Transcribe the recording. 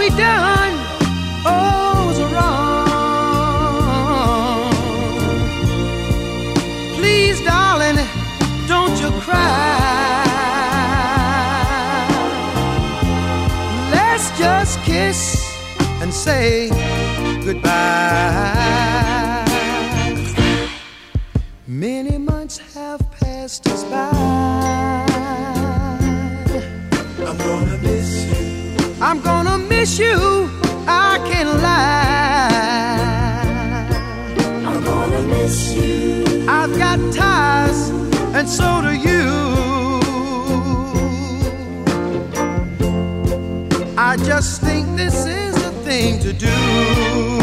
we done oh was wrong. Please, darling, don't you cry. Let's just kiss and say goodbye. Many months have passed us by. I'm gonna miss you. I'm gonna miss you. I can't lie. I'm gonna miss you. I've got ties, and so do you. I just think this is the thing to do.